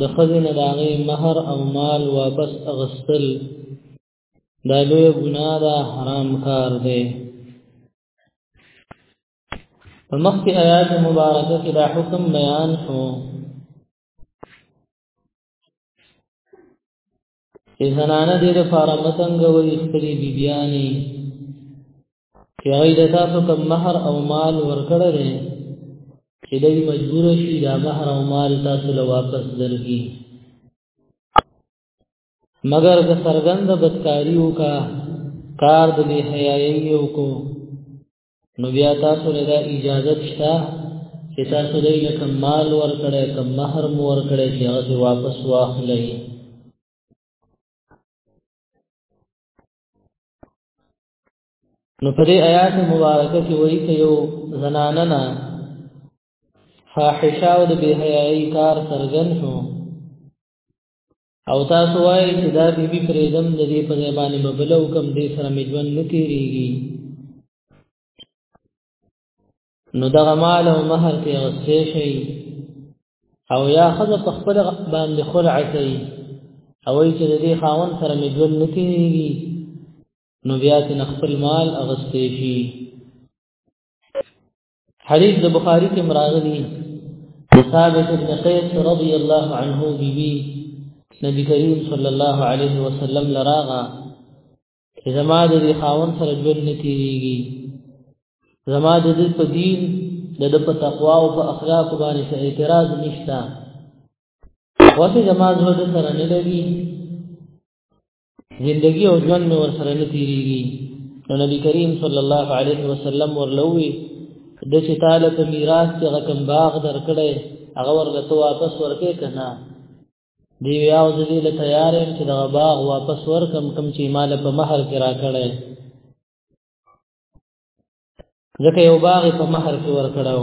د خزن داغي مہر او مال واپس اغستل دا لوی ګناه ده حرام کار دی په مخکې آیات مبارکه کې دا حکم بیان شو چې زنانه دې د فارم متنګ وي خپل بیبيانی چې هغه د تاسو کوم مہر او مال ورکړل چې دوی مجبور شي دا مہر او مال تاسو له واپس درکړي مگر که سرګند بدکاریو کا کار د بی حیايي کو نو بیا تاسو له دا اجازه شته چې تاسو دې لکه مال ورکړې کم مہر مو ورکړې چې هغه واپس واخلئ نو په دې آیات مبارکه کې وایي چې یو زنانه نه فاحشه او د بهایي کار سرګن شو او تاسو وایي چې دا بی بی پرېدم د دې په ځای باندې ببلو کم دې سره مې ژوند نه تیریږي نو دغه مال او مہر ته غسې شي او یا خزه په خپل باندې خلع کوي او ای چې د دې خاون سره مې ژوند نه تیریږي نو بیا چې خپل مال اغستې شي حدیث د بخاری کې مراغلی ثابت بن قیس رضی الله عنه بی بی نبی کریم صلی الله علیه وسلم لراغا زما د دې خاون سره ژوند نه کیږي زما د دې په دین د د په تقوا او په اخلاق باندې څه اعتراض نشته وته زما زړه سره نه لګي زندگی او ژوند مې ورسره نه تیریږي نو نبی کریم صلی الله علیه وسلم ورلوي د چې تعالی په میراث کې رقم باغ درکړې هغه ورته تو واپس ورکې کنا دی بیا او زه له تیار یم چې دا باغ واپس ورکم کم چې مال په مہر کې راکړې ځکه یو باغ په مہر کې ورکړاو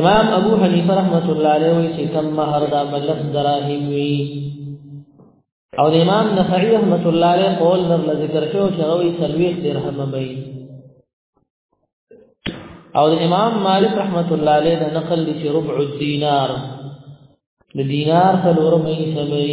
امام ابو حنیفه رحمت الله علیه وی چې کم مہر دا ملس دراهم وی او د امام نخعی رحمت الله علیه قول در ذکر شو چې غوی سلویخ درهم وی او د امام مالک رحمت الله علیه د نقل دی چې ربع الدینار د دینار څلور مې سمې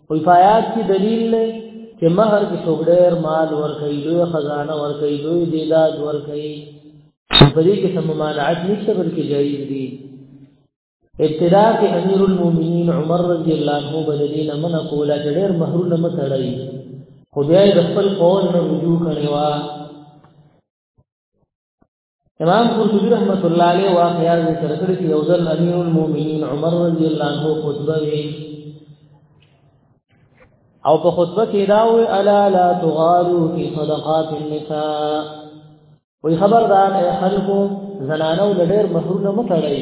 او فیات کی دلیل لے چې مہر کې څوګډیر مال ورکړي لوی خزانه ورکړي لوی دیداد ورکړي په دې کې سم مانعت نشته بلکې جایز دي ابتدا کې امیر المؤمنین عمر رضی الله عنه بدلین من کولا چې ډیر مہر نه متړي خو بیا د خپل قول نه رجوع کړي وا امام قرطبی رحمت الله علیه واقعا ذکر کړی چې یو ځل امیر المؤمنین عمر رضی الله عنه خطبه وی او په خطبه کې دا و الا لا تغالوا فی صدقات النساء وی خبردار اے خلقو زنانو لډیر محرونه متړی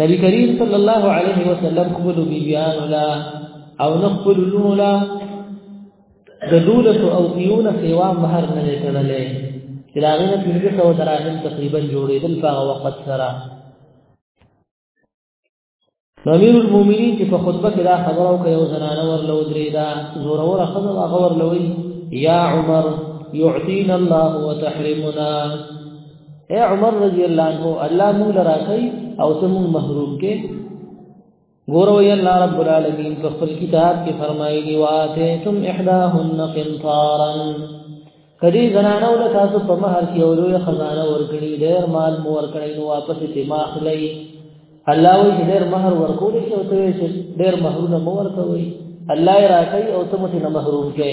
نبی کریم صلی الله علیه وسلم خپل بیان لا او نخپل لولا د دولس او دیونه سیوا مہر نه لټللې چې دا غینه پنځه سو دراهم تقریبا جوړېدل په وخت سره امیر المؤمنین چې په خطبه کې دا خبره او یو زنانه ورلو درې دا زور اور خزل غور لوي یا عمر يعطينا الله وتحرمنا اے عمر رضی الله عنه الله موږ لراکې او ته موږ محروم کې ګورو یا الله رب العالمین په خپل کتاب کې فرمایلی واته تم احداهن قنطارا کدی زنانو له تاسو په مہر کې او لوی خزانه ورکړي ډېر مال مو ورکړي نو واپس ته ماخلي الله وی ډېر مہر ورکول شي او ته ډېر مہرونه مو ورکوي الله راکې او ته مو نه محروم کې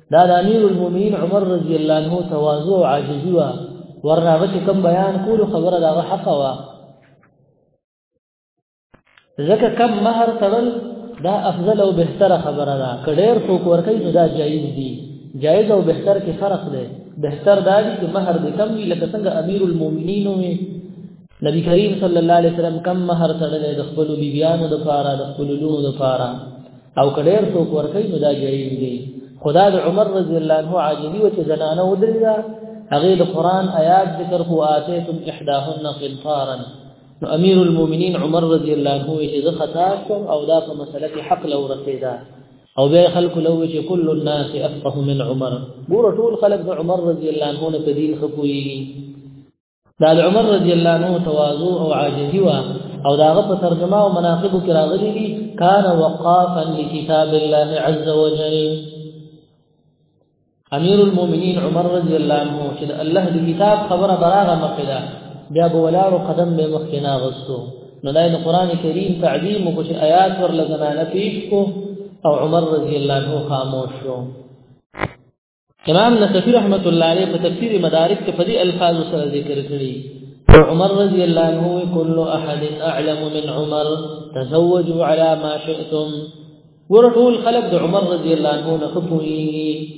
دا د امیر المؤمنین عمر رضی الله عنه تواضع او عاجزی وا ورناغه چې کوم بیان کول خبره دا حق وا ځکه کم مہر تړل دا افضل او بهتره خبره ده کډیر څوک ورکړي نو دا جایز دي جایز او بهتر کې فرق دی بهتر دا دی چې مہر دې کم وي لکه څنګه امیر المؤمنین وي نبی کریم صلی الله علیه وسلم کم مہر تړل د خپل بیبیانو د پاره د خپل لونو د پاره او کډیر څوک ورکې نو دا جایز دی خدا د عمر رضی الله عنه عاجزی او زنانه ودرېدا هغه د قران آیات ذکر کو اتیتم احداهن قنطارا نو امیر المؤمنین عمر رضی الله عنه چې زه خطا کوم او دا په مسله کې حق لو رسیدا او بیا خلق لو چې کل الناس افقه من عمر ګور ټول خلق د عمر رضی الله عنه په دین خپوي دا عمر رضی الله عنه تواضع او عاجزی وا او داغه په ترجمه او مناقب کې راغلي دي کان وقافا لكتاب الله عز وجل امیر المؤمنین عمر رضی الله عنه چې الله د کتاب خبره براغه مخدا بیا به ولارو قدم به مخکنا غستو نو دا د قران کریم تعظیم او چې آیات ورلګنانه پیش کو او عمر رضی الله عنه خاموش شو امام نصفی رحمت الله علیه په تفسیر مدارک کې په دې الفاظ سره ذکر کړی عمر رضی الله عنه کل احد اعلم من عمر تزوجوا على ما شئتم ورټول خلق د عمر رضی الله عنه نه خپوي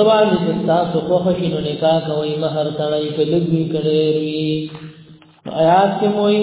سبا د تاسو خو خشینو نکاح کوي مہر تړای کلګوي کړي آیات کې موي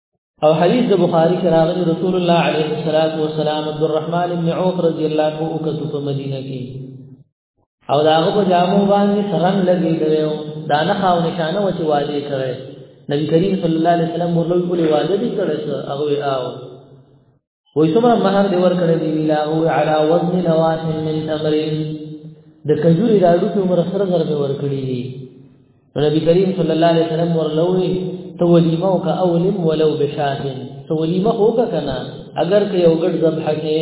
او حدیث د بخاری کې راغلی رسول الله علیه الصلاۃ والسلام عبد الرحمن بن عوف رضی الله عنه او کتو په مدینه کې او داغه په جامو باندې سرن لګی دی دا نه خاو نشانه و چې واجی کړي نبی کریم صلی الله علیه وسلم ورلوی کولی واده دي کړی هغه او وای څومره مہر دی ورکړی دی ویلا هو علی وزن نواس من تمر د کجوري راډو په عمر سره سره به ورکړی دی نبی کریم صلی الله علیه وسلم ورلوې تو ولیمه او کا اولم ولو بشاهن تو ولیمه او کا کنا اگر که یو ګډ ذبح کې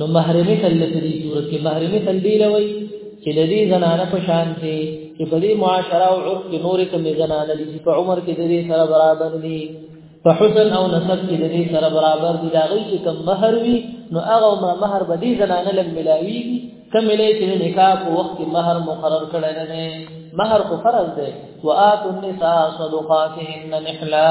نو محرمه تل په دې صورت کې محرمه تل دی لوي چې د دې زنانه په شان دي چې په دې معاشره او عرف کې نور کوم زنانه دي په عمر کې د دې سره برابر دي په حسن او نسب کې د دې سره برابر دي دا غي چې کم مہر وي نو هغه عمر مہر به دې زنانه لم ملاوي کم لې چې نکاح په وخت کې مہر مقرر کړی نه دی مہر خو فرض دی وآتوا النساء صدقاتهن نحلا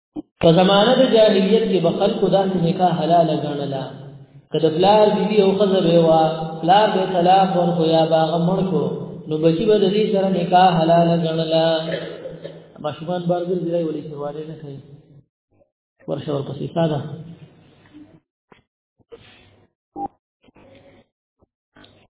په زمانه د جاهلیت کې به خلکو داسې نکاح حلال ګڼله کله پلار بیبي او خزه به وا پلار به طلاق ورکو یا باغ مړ کو نو بچی به د دې سره نکاح حلال ګڼله ماشومان بارګر دی ولې شواله نه کوي ورشه ورپسې ساده